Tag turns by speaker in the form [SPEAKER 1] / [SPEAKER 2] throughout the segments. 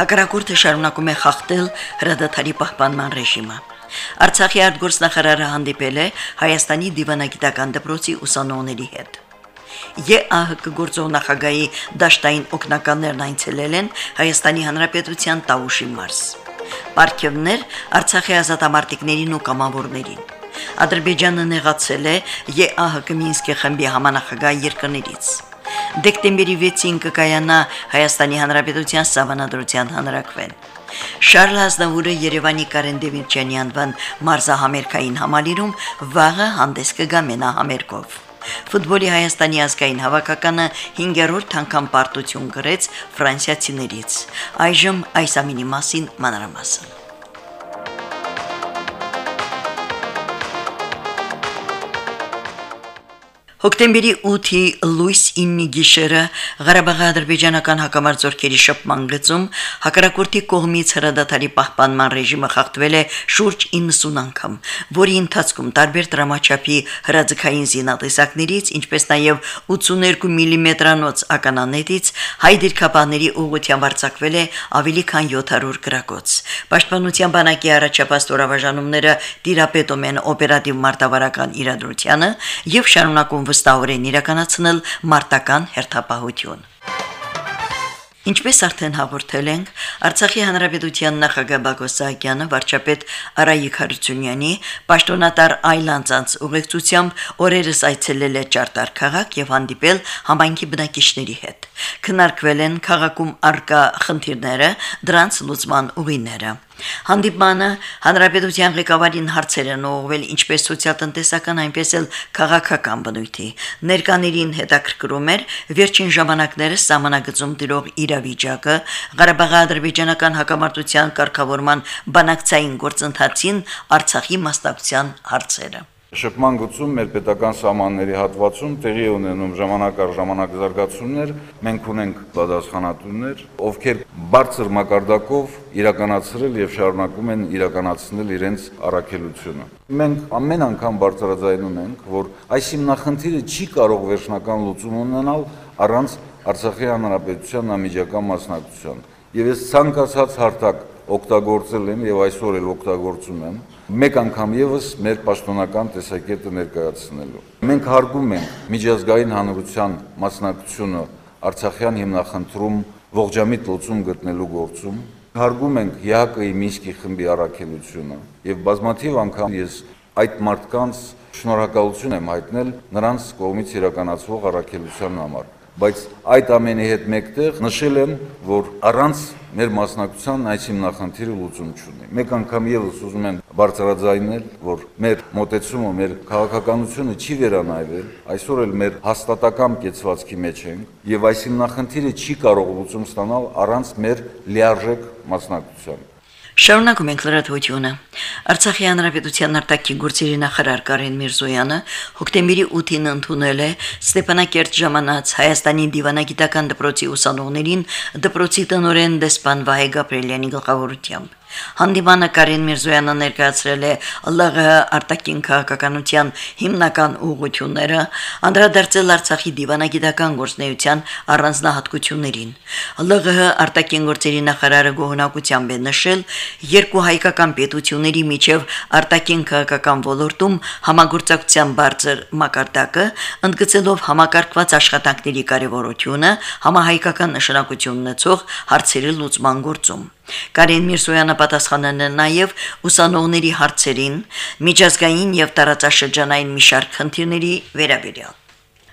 [SPEAKER 1] Հակառակորդը շարունակում է խախտել հրադադարի պահպանման ռեժիմը։ Արցախի արտգործնախարարը հանդիպել է Հայաստանի դիվանագիտական դպրոցի ուսանողների հետ։ ԵԱՀԿ գործող նախագահի դաշտային օկնականներն այցելել են Հայաստանի Հանրապետության Տաուշի մարզ։ Պարքևներ Արցախի ազատամարտիկներին ու կամավորներին։ Ադրբեջանը նեղացել է ԵԱՀԿ Մինսկի խմբի համանախագահ երկրներից։ Դեկտեմբերի 6-ին կկայանա Հայաստանի Հանրապետության Սահմանադրության հանրակրվեն։ Շարլ Ազնավուրը Երևանի Կարեն Դևիրճյանի անվան մարզահամերկային համալիրում վաղը հանդես կգա մենահամերկով։ Ֆուտբոլի Հայաստանի ազգային հավաքականը 5-րդ անգամ պարտություն գրեց ֆրանսիացիներից։ Այժմ այս ամինի մասին մանրամասն։ Հոկտեմբերի 8-ի լույս 9-ի գիշերը Ղարաբաղի ադրբեջանական հակամարտությունների շփման գծում հակառակորդի կողմից հրադադարի պահպանման ռեժիմը խախտվել է շուրջ 90 անգամ, որի ընթացքում տարբեր դրամաչափի հրաձգային զինատեսակներից, ինչպես նաև 82 մմ-անոց ականանետից հայ դիրքապաների ուղղությամբ արձակվել է ավելի քան 700 գրակոց։ Պաշտպանության բանակի առաջապահ ստորաբաժանումները դիրապետում են օպերատիվ մարտավարական իրադրությանը եւ շարունակում վստահորեն իրականացնել մարտական հերթապահություն։ Ինչպես արդեն հաղորդել ենք, Արցախի հանրապետության նախագահ Բակո Սահակյանը վարչապետ Արայիկ Հարությունյանի պաշտոնատար այլանցանց ուղեկցությամբ օրերս այցելել է Ճարտար քաղաք եւ հանդիպել համայնքի բնակիչների հետ։ Քննարկվել են քաղաքում արկա խնդիրները, դրանց լուծման ուղիները։ Հանդիպմանը հանրապետության ղեկավարին հարցեր են ուղղվել ինչպես սոցիալ-տնտեսական, այնպես էլ քաղաքական բնույթի։ Ներկաներին հետաքրքրում էր վերջին ժամանակներս սահմանագծում դիրող իրավիճակը, Ղարաբաղի ադրբեջանական հակամարտության կարգավորման բանակցային գործընթացին Արցախի մասնակցության հարցերը։
[SPEAKER 2] Շփման գծում մեր պետական սահմանների հատվածում տեղի ունենում ժամանակ առ ժամանակ զարգացումներ, մենք ունենք պատասխանատուներ, ովքեր բարձր մակարդակով իրականացրել եւ շարունակում են իրականացնել իրենց առաքելությունը։ Մենք ամեն անգամ բարձրաձայնում ենք, որ այս հիմնախնդիրը չի կարող վերջնական լուծում ունենալ առանց Արցախի հանրապետության անմիջական մասնակցության։ Եվ ես ցանկացած հարթակ օգտագործել եմ եւ այսօր էլ օգտագործում եմ մեկ անգամ եւս մեր պաշտոնական տեսակետը ներկայացնելու։ Մենք հարգում ենք միջազգային հանրության մասնակցությունը Արցախյան հիմնախնդրում ողջամիտ լուծում գտնելու գործում։ Հարգում ենք ՀԱԿ-ի Մինսկի խմբի առաքելությունը եւ բազմաթիվ անգամ ես այդ մարդկանց շնորհակալություն եմ հայտնել նրանց կողմից իրականացվող առաքելության համար բայց այդ ամենի հետ մեկտեղ նշել եմ, որ առանց մեր մասնակցության այս հիմնախնդիրը լուծում չունի։ Մեկ անգամ եւս ուզում եմ բարձրաձայնել, որ մեր մտածումը, մեր քաղաքականությունը չի վերանայվել, այսօր էլ մեր հաստատակամ կեցվածքի մեջ ենք եւ այս հիմնախնդիրը չի կարող լուծում ստանալ առանց մեր լիարժեք մասնակցության։
[SPEAKER 1] Շարունակում ենք լրատվությունը։ Արցախի հանրապետության արտաքին գործերի նախարար Կարեն Միրզոյանը հոկտեմբերի 8-ին ընդունել է Ստեփանակերտ ժամանած Հայաստանի դիվանագիտական դպրոցի ուսանողներին դպրոցի տնօրեն դեսպան Վահե Գաբրելյանի գլխավորությամբ։ Հանդիպանը Կարեն Միրզոյանը ներկայացրել է ԼՂՀ արտաքին քաղաքականության հիմնական ուղղությունները, անդրադարձել Արցախի դիվանագիտական գործնեության առանձնահատկություններին։ ԼՂՀ արտաքին գործերի նախարարը գոհնակությամբ է նշել երկու հայկական պետությունների միջև արտաքին քաղաքական ոլորտում համագործակցության բարձր մակարդակը, ընդգծելով համակարգված աշխատանքների կարևորությունը համահայկական նշանակություն ունեցող հարցերի լուծման գործում։ Կարեն Միրզոյանը պատասխանել է նաև ուսանողների հարցերին, միջազգային եւ տարածաշրջանային մի շարք խնդիրների վերաբերյալ։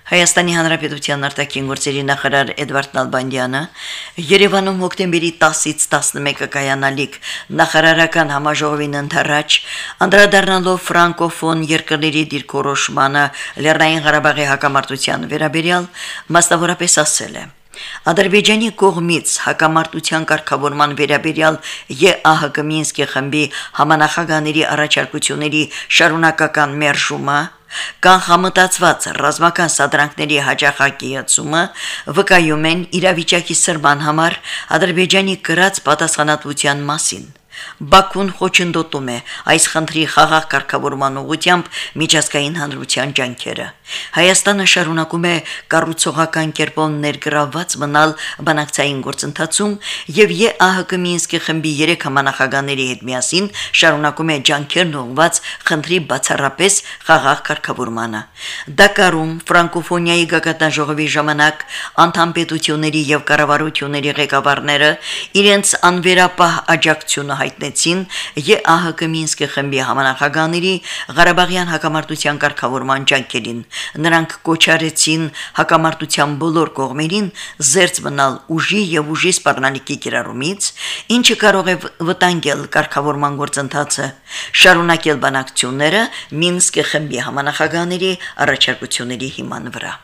[SPEAKER 1] Հայաստանի Հանրապետության արտաքին գործերի նախարար Էդվարդ Նալբանդյանը Երևանում հոկտեմբերի 10-ից 11-ը կայանալիք նախարարական համաժողովին ընթരാճ անդրադառնալով ֆրանկոֆոն երկրների դիրքորոշմանը Լեռնային Ղարաբաղի հակամարտության վերաբերյալ մասնավորապես ասել է. Ադրբեջանի կողմից հակամարտության կարգավորման վերաբերյալ ԵԱՀԿ Մինսկի խմբի համանախագահների առաջարկությունների շարունակական մերժումը կանխամտածված ռազմական սադրանքների հաջախակիացումը վկայում են իրավիճակի սրման համար Ադրբեջանի կրած պատասխանատվության մասին։ Բաքուն խոչընդոտում է այս խնդրի խաղաղ կարգավորման ուղղությամբ միջազգային հանրության ջանքերը։ Հայաստանը շարունակում է կառուցողական կերպով ներգրավված մնալ բանակցային գործընթացում եւ ԵԱՀԿ Մինսկի խմբի 3 համանախագահների հետ միասին շարունակում է ջանքերն ուղղված խնդրի բացառապես խաղաղ կարգավորմանը։ Դակարում ֆրանկոֆոնիայի գագաթնաժողովի ժամանակ անդամ պետությունների եւ կառավարությունների ղեկավարները իրենց անվերապահ աջակցությունը հայտնեցին ԵԱՀԿ Մինսկի խմբի համանախագահների Ղարաբաղյան հակամարտության կարգավորման ջանքերին։ Նրանք կոչարեցին հակամարտության բոլոր կողմերին զերծ մնալ ուժի եւ ուժի սպառնալիքի կիրառումից, ինչը կարող է վտանգել կարգավորման գործընթացը, շարունակել բանակցությունները Մինսկի խմբի համանախագահների առաջարկությունների հիման վրա։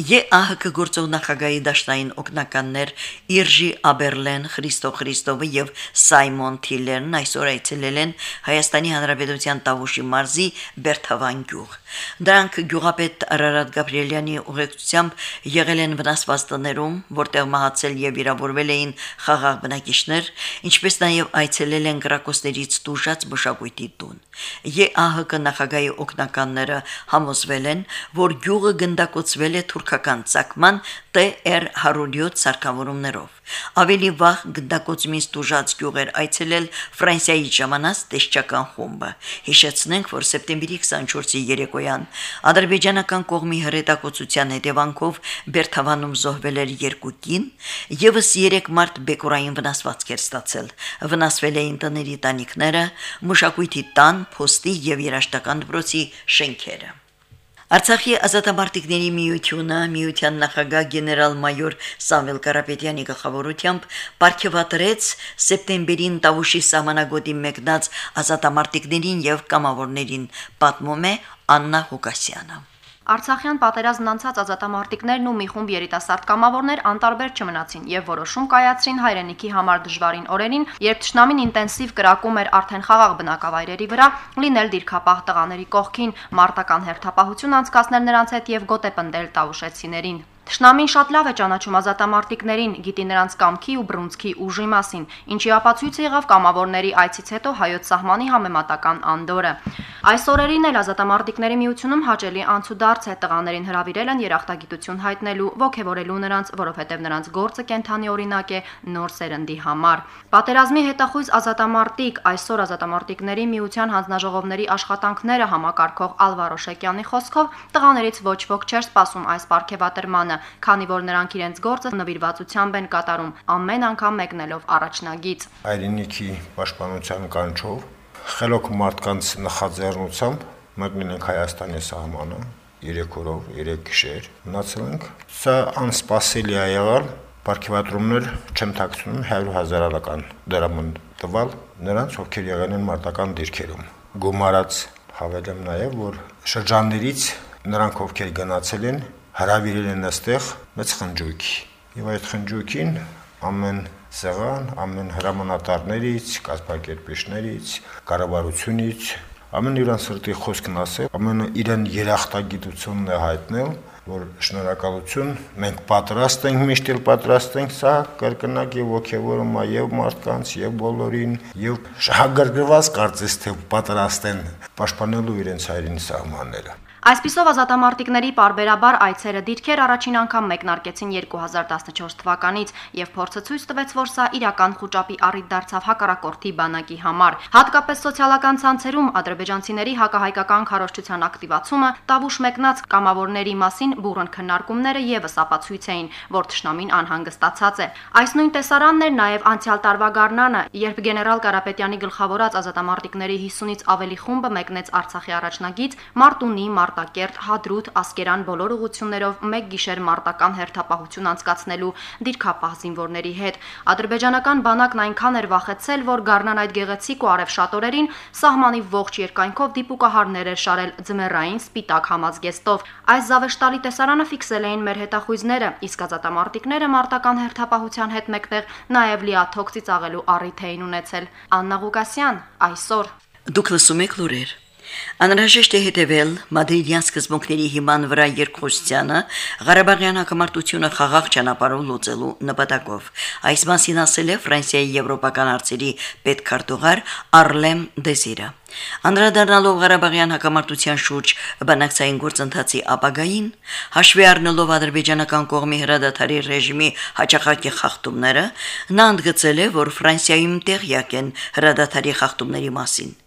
[SPEAKER 1] ԵԱՀԿ գործող նախագահի դաշնային օկնականներ Իրժի Աբերլեն, Խրիստո Խրիստովը եւ Սայմոն Թիլերն այսօր այցելել են Հայաստանի Հանրապետության Տավուշի մարզի Բերթավան գյուղ։ Դրանք գյուղապետ Արարատ Գաբրիելյանի ուղեկցությամբ եղել են վնասված տներում, որտեղ մահացել եւ վիրավորվել էին խաղաղ բնակիչներ, ինչպես նաեւ այցելել են գրակոստերից տուժած մշակույթի տուն։ ԵԱՀԿ նախագահի օկնականները համոզվել են, որ գյուղը գնդակոծվել է թուրքական ցակման TR 107 սարքավորումներով։ Ավելի վաղ գնդակոծումից դուժած գյուղեր այցելել Ֆրանսիայի ժամանած տեսչական խումբը։ Հիշեցնենք, որ սեպտեմբերի 24-ի երեկոյան ադրբեջանական կողմի հրետակոծության հետևանքով Բերթավանում զոհվել էր երկու կին, եւս 3 մարդ բեկորային վնասվածք էր ստացել։ Վնասվել էին տների տանիքները, մշակույթի տան, փոստի եւ երաշտական դպրոցի շենքերը։ Արցախի ազատամարտիկների միությունը միության նախագահ գեներալ-մայոր Սամվել Կարապետյանի գլխավորությամբ ապարգևատրեց սեպտեմբերին Տավուշի սահմանագոտի մեկնած ազատամարտիկներին եւ կամավորներին, պատմում է Աննա Հուկասյանը։
[SPEAKER 3] Արցախյան պատերազմն անցած ազատամարտիկներն ու մի խումբ երիտասարդ կամավորներ անտարբեր չմնացին եւ որոշում կայացրին հայրենիքի համար դժվարին օրերին, երբ ճշնամին ինտենսիվ կրակում էր արդեն խաղաղ բնակավայրերի վրա, լինել դիրքապահ տղաների կողքին, մարտական հերթապահություն անցկացնել նրանց հետ եւ գոտեպնդել տավուշեցիներին։ Տշնամին շատ լավ է ճանաչում ազատամարտիկներին, գիտի նրանց կամքի ու բռունցքի ուժի մասին, ինչի ապացույցը եղավ կամավորների այցից հետո հայոց սահմանի համեմատական անդորը։ Այս օրերին էլ ազատամարտիկների միությունում հաճելի անցուդարձ է տղաներին հravirել են երախտագիտություն հայտնելու, ողջևորելու նրանց, որովհետև նրանց գործը կենթանի օրինակ է նոր սերնդի համար։ Պատերազմի հետախույզ ազատամարտիկ այսօր ազատամարտիկների միության հանձնաժողովների աշխատանքները համակարգող Ալվարո Շեկյանի խոսքով տղաներից ոչ ոք չէր սպասում այս ապարքեվատրմանը, քանի որ նրանք իրենց գործը նվիրվածությամբ են կատարում, ամեն անգամ մեկնելով առաջնագից։
[SPEAKER 4] Այրենիքի պաշտպանության կանչով խելոք մարդկանց նախաձեռնությամբ մեկնել ենք Հայաստանի սահմանը 3 օրով 3 գիշեր մնացել ենք սա անսպասելի է եղալ Պարքիվատրումներ չեմ ཐակցնում 100 հազարական դրամ տվալ նրանց ովքեր եղել են մարտական դիրքերում գումարած հավելեմ նաև որ շրջաններից նրանք ովքեր գնացել են հravirել են այստեղ մեծ խնջույքի։ Եվ այդ խնջույքին ամեն սեղան, ամեն հրամանատարներից, կազմակերպիչներից, կառավարությունից ամեն իրան սրտի խոսքն ասել, ամենը իրեն երախտագիտությունն է հայտնել, որ շնորհակալություն, մենք պատրաստ ենք, միշտ էլ պատրաստ ենք սա կրկնակ եւ ողջևորում եւ մարդկանց եւ բոլորին եւ շահագրգռված կարծես թե պատրաստ են պաշտպանելու իրենց հայրենի սահմանները։
[SPEAKER 3] Այսպիսով ազատամարտիկների parberabar այցերը դիրքեր առաջին անգամ մեկնարկեցին 2014 թվականից եւ փորձը ցույց տվեց, որ սա իրական խոճապի առիթ դարձավ հակառակորդի բանակի համար։ Հատկապես սոցիալական ցանցերում ադրբեջանցիների հակահայկական քարոշչության ակտիվացումը, տավուշ մեկնած կամավորների մասին բուրըն քննարկումները եւս ապացույց էին, որ ճշնամին անհանգստացած է։ Այս նույն տեսարանն էր նաեւ անցյալ տարվա գարնանը, երբ գեներալ Կարապետյանի գլխավորած ազատամարտիկների 50-ից ավելի խումբը մեկնեց Արցախի առաջնագից Մարտունի, Մարտ Մարտակերտ, Հադրութ, Ասկերան բոլոր ուղություններով մեկ գիշեր մարտական հերթապահություն անցկացնելու դիրքապահ զինվորների հետ։ Ադրբեջանական բանակն այնքան էր վախեցել, որ գառնան այդ գեղեցիկ ու արև շատորերին սահմանի ողջ երկայնքով դիպուկահարներ էր շարել ձմեռային սպիտակ համազգեստով։ Այս զավեշտալի տեսարանը ֆիքսել էին մեր հետախույզները, իսկ ազատամարտիկները մարտական հերթապահության հետ մեկտեղ նաև լիաթոք ծիծաղելու առիթ էին ունեցել։ Աննա Ղուկասյան այսօր
[SPEAKER 1] Դուք լսում եք լուրեր։ Անհրաժեշտ է հետևել մադրիդյան սկզբունքների հիման վրա երկխոսությանը Ղարաբաղյան հակամարտությունը խաղաղ ճանապարհով լուծելու նպատակով։ Այս մասին ասել է Ֆրանսիայի եվրոպական արծերի պետքարտուղար Արլեմ Դեզիրը։ Անդրադառնալով Ղարաբաղյան հակամարտության շուրջ բանակցային գործընթացի ապագային, հաշվի առնելով ադրբեջանական կողմի հրադադարի ռեժիմի հաջողակի խախտումները, նա ընդգծել է, որ Ֆրանսիայում տեղյակ են հրադադարի խախտումների մասին։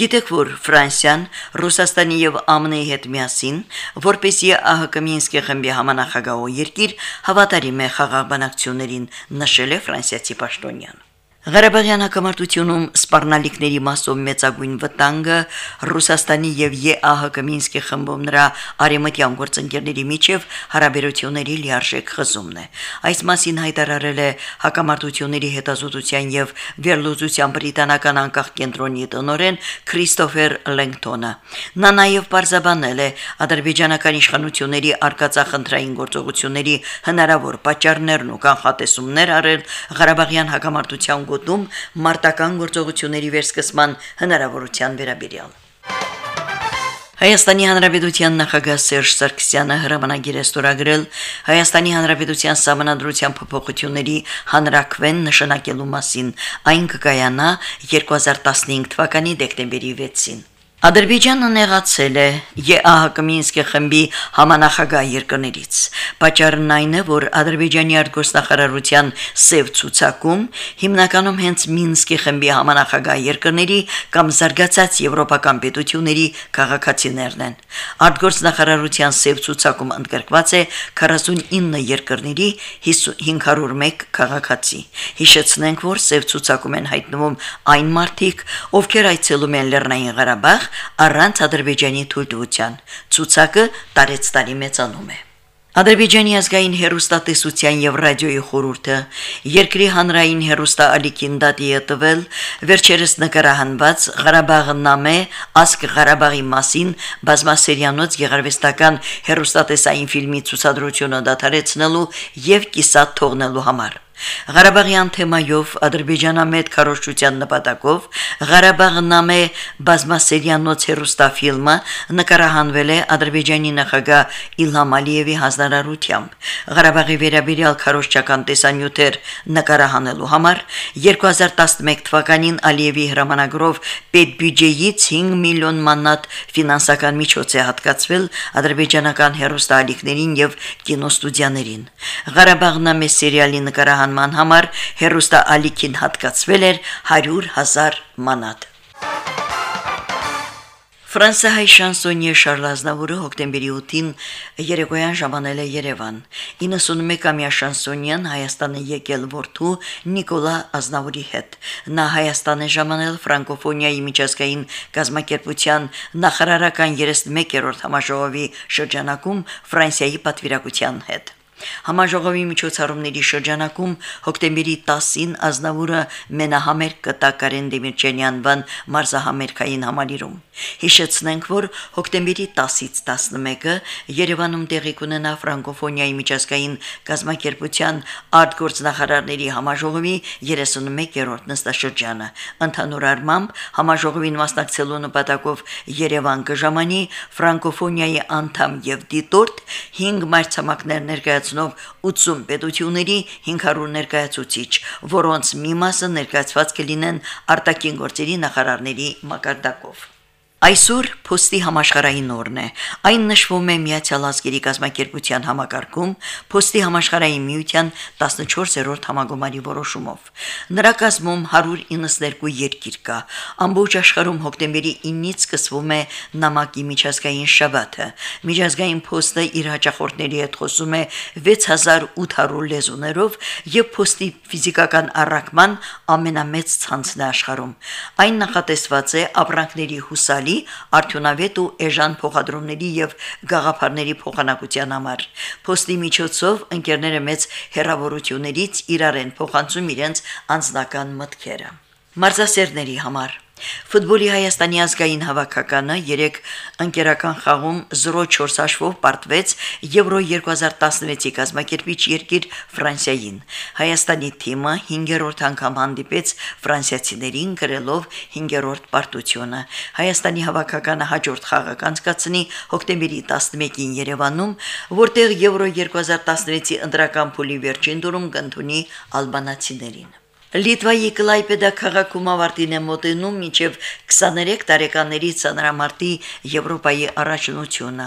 [SPEAKER 1] Գիտեք, որ Ֆրանսիան Ռուսաստանի եւ ԱՄՆ-ի հետ միասին, որպեսի ԱՀԿ Մինսկի խմբի համանախագահող երկիր հավատարիմ է խաղաղ բանակցություններին, նշել է ֆրանսիացի պաշտոնյան։ Ղարաբաղյան հակամարտությունում սպառնալիքների մասով մեծագույն վտանգը Ռուսաստանի եւ ԵԱՀԿ Մինսկի խմբում նրա արեմտյան գործընկերների միջև հարաբերությունների լիարժեք խզումն է։ Այս մասին հայտարարել է հակամարտությունների հետազոտության եւ վերլուծության բրիտանական անկախ կենտրոնի տնօրեն Քրիստոֆեր Լենգտոնը։ Նա նաեւ բարձաբանել է ադրբեջանական իշխանությունների արկածախնդրային գործողությունների հնարավոր պատճառներն ու կանխատեսումներ արել Ղարաբաղյան հակամարտության գոտում մարտական գործողությունների վերսկսման հնարավորության վերաբերյալ։ Հայաստանի Հանրապետության նախագահ Սերժ Սարգսյանը հրամանագիր է ստորագրել Հայաստանի Հանրապետության համանadrության փոփոխությունների հանրակվեն նշանակելու մասին։ Այն կկայանա 2015 թվականի դեկտեմբերի 6-ին։ Ադրբեջանը նեղացել է ԵԱՀԿ Մինսկի խմբի համանախագահ երկրներից։ Պատճառն այն է, որ Ադրբեջանի արտգործնախարարության սև ցուցակում հիմնականում հենց Մինսկի խմբի համանախագահ երկրների կամ զարգացած եվրոպական պետությունների քաղաքացիներն են։ Արտգործնախարարության սև ցուցակում ընդգրկված է 49 երկրների 501 քաղաքացի։ Հիշեցնենք, որ սև ցուցակում են հայտնվում այն մարդիկ, ովքեր այցելում են Լեռնային Ղարաբաղ առանց Ադրբեջանի թույլտվության։ Ցուցակը տարեց տարի մեծանում է։ Ադրբեջանի ազգային հերոստատեսության եւ ռադիոյի խորհուրդը երկրի հանրային հերոստալիքին դատի է տվել վերջերս նկարահանված Ղարաբաղը նամե ասկ Ղարաբաղի մասին բազմասերիանոց գեղարվեստական հերոստատեսային ֆիլմի ցուցադրությունը դադարեցնելու եւ կիսատ թողնելու համար։ Ղարաբաղյան թեմայով Ադրբեջանամետ քարոշչության նպատակով Ղարաբաղը նամե բազմասերիանոց հերոստաֆիլմը նկարահանվել է Ադրբեջանի նախագահ Իլհամ Ալիևի հանձնարարությամբ։ Ղարաբաղի վերաբերյալ քարոշչական տեսանյութեր նկարահանելու համար 2011 թվականին Ալիևի հրամանագրով պետբյուջեից 5 միլիոն մաննատ ֆինանսական միջոց է հատկացվել ադրբեջանական հերոստալիքներին եւ կինոստուդիաներին։ Ղարաբաղն ամե սերիալի նկարահան անման համար հերոստա ալիքին հատկացվել էր 100.000 մանատ։ Ֆրանսիայի շանսոնիե Շարլ Ազնավուրը հոկտեմբերի 8-ին երեկոյան ժամանել է Երևան։ 91-ամյա շանսոնիան Հայաստանը եկել որդու Նիկոլա Ազնավուրի հետ։ Նա Հայաստան է ժամանել ֆրանկոֆոնիայի միջազգային գազམ་ակերպության նախարարական 31-րդ համաժողովի շրջանակում Ֆրանսիայի պատվիրակության հետ։ Համաժողովի միջոցառումների շրջանակում հոկտեմբերի 10-ին Ազնավուրը մենահամերգ կտա Կարեն Դեմիրճյանի անվան մարզահամերգային համալիրում։ Հիշեցնենք, որ հոկտեմբերի 10-ից 11-ը Երևանում տեղի կունենա ֆրանկոֆոնիայի միջազգային գազམ་ակերպության արտգործնախարարների համաժողովի 31-րդ նստաշրջանը։ Ընդհանուր առմամբ համաժողովին մասնակցելու նպատակով Երևան կժամանի ֆրանկոֆոնիայի անդամ եւ դիտորդ 5 մայրցամաքներ ներկայացնող ներկայացնող 80 պետությունների 500 ներկայացուցիչ, որոնց մի մասը ներկայացված կլինեն արտաքին գործերի նախարարների մակարդակով։ Այսօր փոստի համաշխարային օրն է։ Այն նշվում է Միացյալ Ազգերի կազմակերպության համակարգում փոստի համաշխարային միության 14-րդ համագումարի որոշումով։ Նրա կազմում 192 երկիր կա։ Ամբողջ աշխարհում հոկտեմբերի 9-ից սկսվում է նամակի միջազգային շաբաթը։ Միջազգային փոստը իր հաճախորդների հետ խոսում է 6800 լեզուներով եւ փոստի ֆիզիկական առաքման ամենամեծ ցանցն է աշխարհում։ Այն նախատեսված է ապրանքների հուսալի տալի արդյունավետ ու էժան փոխադրումների եւ գաղափարների փոխանակության համար։ Փոստի միջոցով ընկերները մեծ հերավորություններից իրար են փոխանցում իրենց անձնական մտքերը։ Մարզասերների համար Ֆուտբոլի Հայաստանի ազգային հավաքականը 3 ընկերական խաղում 0-4 հաշվով պարտվեց Եվրո 2016-ի կազմակերպիչ երկիր Ֆրանսիային։ Հայաստանի թիմը 5-րդ անգամ հանդիպեց ֆրանսիացիներին գրելով 5-րդ պարտությունը։ Հայաստանի հավաքականը հաջորդ խաղը կանցկացնի հոկտեմբերի 11-ին Երևանում, որտեղ Եվրո 2016-ի ընտրական փուլի վերջին դուրում կընդունի ալբանացիներին։ Լիտվայի Կլայպեդա քաղաքում ավարտին է մոտենում մինչև 23 տարեկանների ցանրամարտի Եվրոպայի առաջնությունը։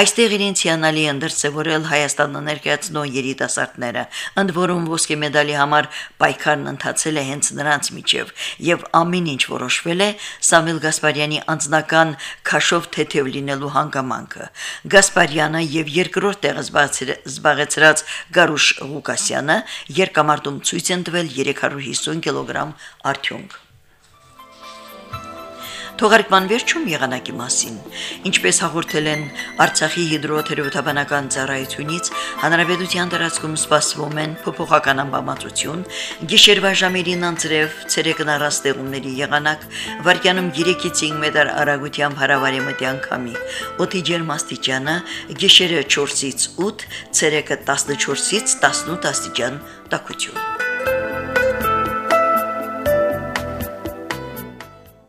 [SPEAKER 1] Այստեղ իրենց հիանալի ընդրծեվորել Հայաստանը ներկայացնող երիտասարդները, ընդ որում ոսկե մեդալի համար պայքարն ընթացել է հենց նրանց միջև, եւ ամեն ինչ որոշվել է Սամվել Գասպարյանի անձնական քաշով թեթև լինելու հանգամանքը։ Գասպարյանը եւ երկրորդ տեղը զբաղեցրած Գարուշ Ղուկասյանը երկամարտում ցույց են տվել 300 150 կիլոգրամ արդյունք։ Թողարկման վերջում եղանակի մասին։ Ինչպես հաղորդել են Արցախի հիդրոթերապևտաբանական ծառայությունից, հանրապետության տարածքում սպասվում են փոփոխական ամպամածություն, գիշերվա ժամերին անձրև, ցերեկն առաստեղումների եղանակ, վարկյանում 3-ից 5 մետր արագությամբ հարավարեմտյան քամի։ Օդի ջերմաստիճանը՝ գիշերը 4-ից 8, ցերեկը 14-ից 18 աստիճան տաքություն։